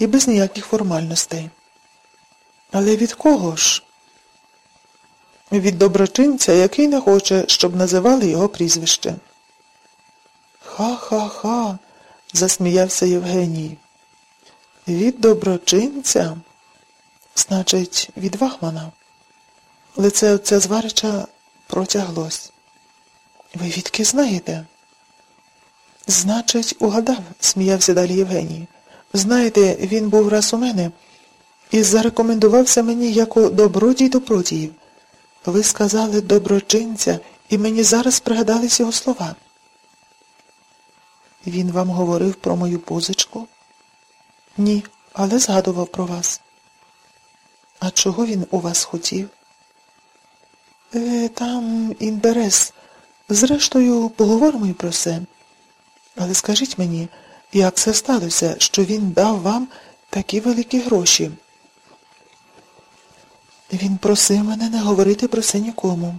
і без ніяких формальностей. Але від кого ж? Від доброчинця, який не хоче, щоб називали його прізвище. Ха-ха-ха, засміявся Євгеній. Від доброчинця? Значить, від Вахмана. Лице отця зварича протяглось. Ви відки знаєте? Значить, угадав, сміявся далі Євгеній. Знаєте, він був раз у мене і зарекомендувався мені як у добродій добродіїв. Ви сказали доброчинця, і мені зараз пригадались його слова. Він вам говорив про мою позичку? Ні, але згадував про вас. А чого він у вас хотів? Е, Там інтерес. Зрештою, поговоримо і про це. Але скажіть мені, як це сталося, що він дав вам такі великі гроші? Він просив мене не говорити про це нікому.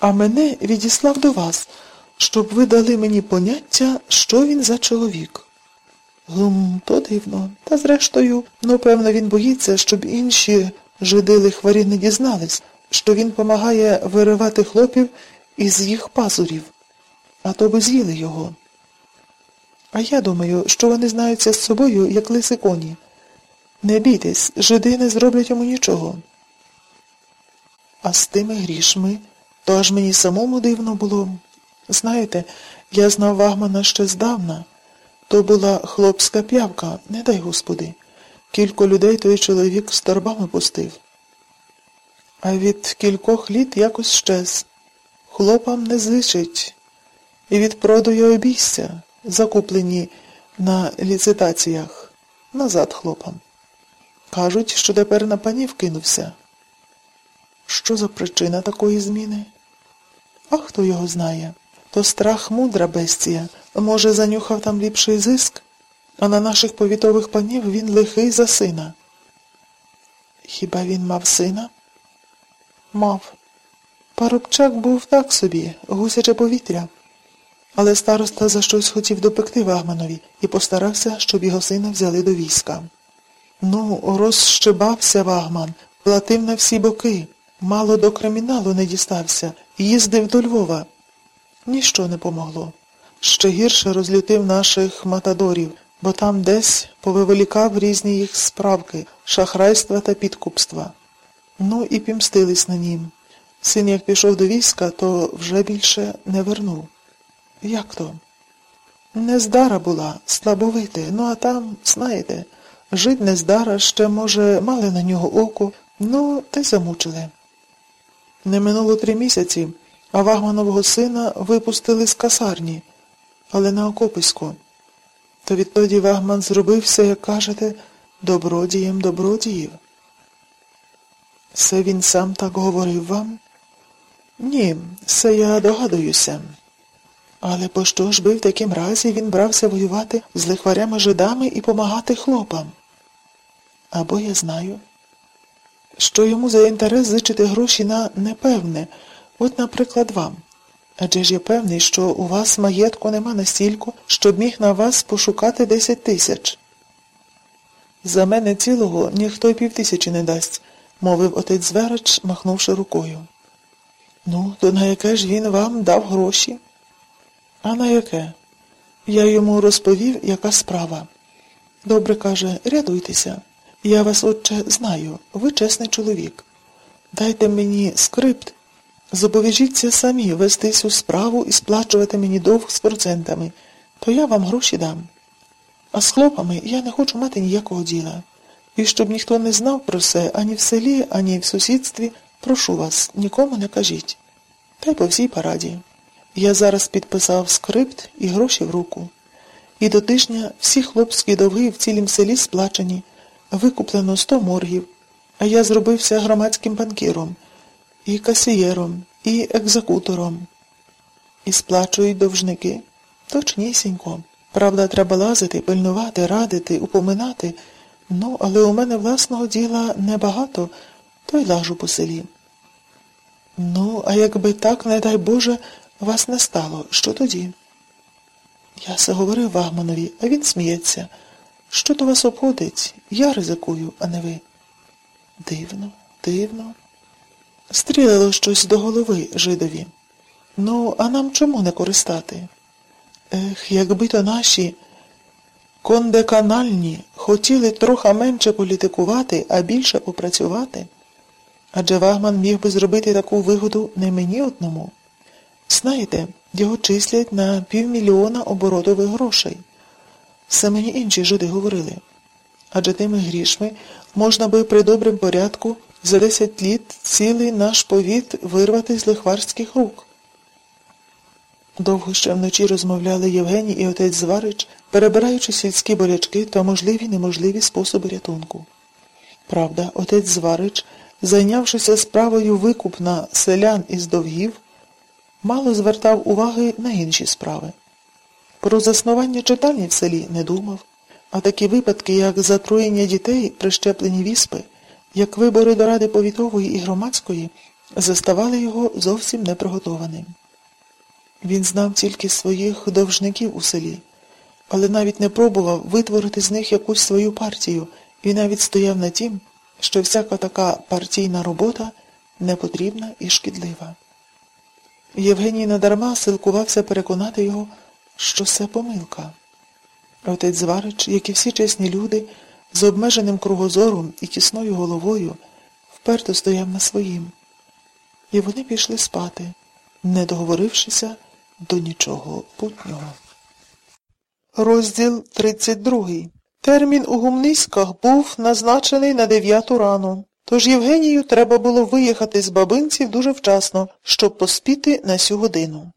А мене відіслав до вас, щоб ви дали мені поняття, що він за чоловік. Гум, то дивно. Та зрештою, ну, певно, він боїться, щоб інші жиди лихварі не дізнались, що він помагає виривати хлопів із їх пазурів, а то би з'їли його. А я думаю, що вони знаються з собою, як лиси коні. Не бійтесь, жиди не зроблять йому нічого. А з тими грішми, то аж мені самому дивно було. Знаєте, я знав Вагмана ще здавна. То була хлопська п'явка, не дай господи. Кілько людей той чоловік з торбами пустив. А від кількох літ якось щез. Хлопам не звичить. І від продаю обійстя, закуплені на ліцитаціях, назад хлопам. Кажуть, що тепер на панів кинувся. Що за причина такої зміни? А хто його знає? То страх мудра бестія. Може, занюхав там ліпший зиск, а на наших повітових панів він лихий за сина. Хіба він мав сина? Мав. Парубчак був так собі, гусяче повітря. Але староста за щось хотів допекти Вагманові і постарався, щоб його сина взяли до війська. Ну, розщебався Вагман, платив на всі боки, мало до криміналу не дістався, їздив до Львова. Ніщо не помогло. Ще гірше розлютив наших матадорів, бо там десь повиволікав різні їх справки, шахрайства та підкупства. Ну і пімстились на нім. Син, як пішов до війська, то вже більше не вернув. Як то? Нездара була, слабовити, ну а там, знаєте, жить нездара, ще, може, мали на нього око, ну, й замучили. Не минуло три місяці, а Вагманового сина випустили з касарні, але на окопиську. То відтоді Вагман зробився, як кажете, добродієм добродіїв. Це він сам так говорив вам? Ні, це я догадуюся. Але пощо ж би в таким разі він брався воювати з лихварями жидами і помагати хлопам? Або я знаю, що йому за інтерес зичити гроші на непевне, от, наприклад, вам. Адже ж я певний, що у вас маєтку нема настільки, щоб міг на вас пошукати десять тисяч. За мене цілого ніхто й півтисячі не дасть, мовив отець Зверач, махнувши рукою. Ну, то на яке ж він вам дав гроші? А на яке? Я йому розповів, яка справа. Добре каже, рядуйтеся. Я вас, отче, знаю, ви чесний чоловік. Дайте мені скрипт, зобов'яжіться самі вести цю справу і сплачувати мені довг з процентами, то я вам гроші дам. А з хлопами я не хочу мати ніякого діла. І щоб ніхто не знав про це ані в селі, ані в сусідстві, прошу вас, нікому не кажіть. Та й по всій параді. Я зараз підписав скрипт і гроші в руку. І до тижня всі хлопські довги в цілім селі сплачені, викуплено сто моргів, а я зробився громадським банкіром, і касієром, і екзекутором. І сплачують довжники. Точнісінько. Правда, треба лазити, пильнувати, радити, упоминати. Ну, але у мене власного діла небагато, то й лажу по селі. Ну, а якби так, не дай Боже, вас не стало, що тоді? Я все говорив Вагманові, а він сміється. Що то вас обходить? Я ризикую, а не ви. Дивно, дивно. Стрілило щось до голови жидові. Ну, а нам чому не користати? Ех, якби то наші кондеканальні хотіли трохи менше політикувати, а більше попрацювати. Адже Вагман міг би зробити таку вигоду не мені одному. Знаєте, його числять на півмільйона оборотових грошей. Все мені інші жиди говорили. Адже тими грішми можна би при добрим порядку за десять літ цілий наш повіт вирвати з лихварських рук. Довго ще вночі розмовляли Євгеній і отець Зварич, перебираючи сільські болячки та можливі й неможливі способи рятунку. Правда, отець Зварич, зайнявшися справою викуп на селян із довгів, мало звертав уваги на інші справи. Про заснування читальні в селі не думав, а такі випадки, як затруєння дітей, прищеплені віспи, як вибори до ради повітової і громадської, заставали його зовсім неприготованим. Він знав тільки своїх довжників у селі, але навіть не пробував витворити з них якусь свою партію і навіть стояв на тім, що всяка така партійна робота непотрібна і шкідлива. Євгеній надарма силкувався переконати його, що це помилка. Отець Зварич, як і всі чесні люди, з обмеженим кругозором і тісною головою, вперто стояв на своїм. І вони пішли спати, не договорившися до нічого путнього. Розділ 32. Термін у гумниськах був назначений на дев'яту рану. Тож Євгенію треба було виїхати з бабинців дуже вчасно, щоб поспіти на сю годину.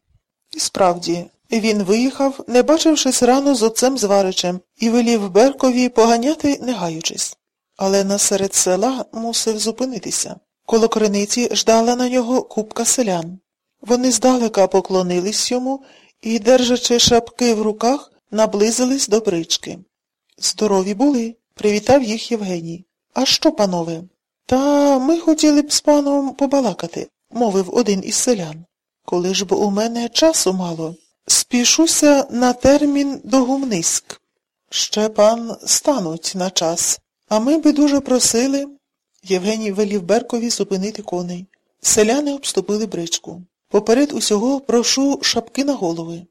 І справді, він виїхав, не бачившись рано з отцем Зваричем, і велів Беркові поганяти, не гаючись. Але насеред села мусив зупинитися. Коло криниці ждала на нього купка селян. Вони здалека поклонились йому і, держачи шапки в руках, наблизились до брички. Здорові були, привітав їх Євгеній. А що, панове? Та ми хотіли б з паном побалакати, мовив один із селян. Коли ж бо у мене часу мало, спішуся на термін до гумниськ. Ще пан стануть на час. А ми би дуже просили. Євгеній велів Беркові зупинити коней. Селяни обступили бричку. Поперед усього прошу шапки на голови.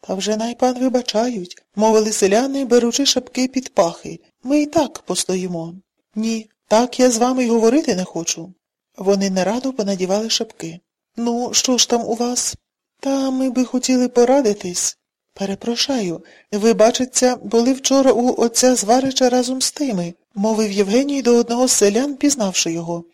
Та вже най пан вибачають, мовили селяни, беручи шапки під пахи. Ми і так постоїмо. Ні, так я з вами й говорити не хочу. Вони нерадо понадівали шапки. Ну, що ж там у вас? Та ми би хотіли порадитись. Перепрошаю, ви, бачиться, були вчора у отця Зварича разом з тими, мовив Євгеній до одного з селян, пізнавши його.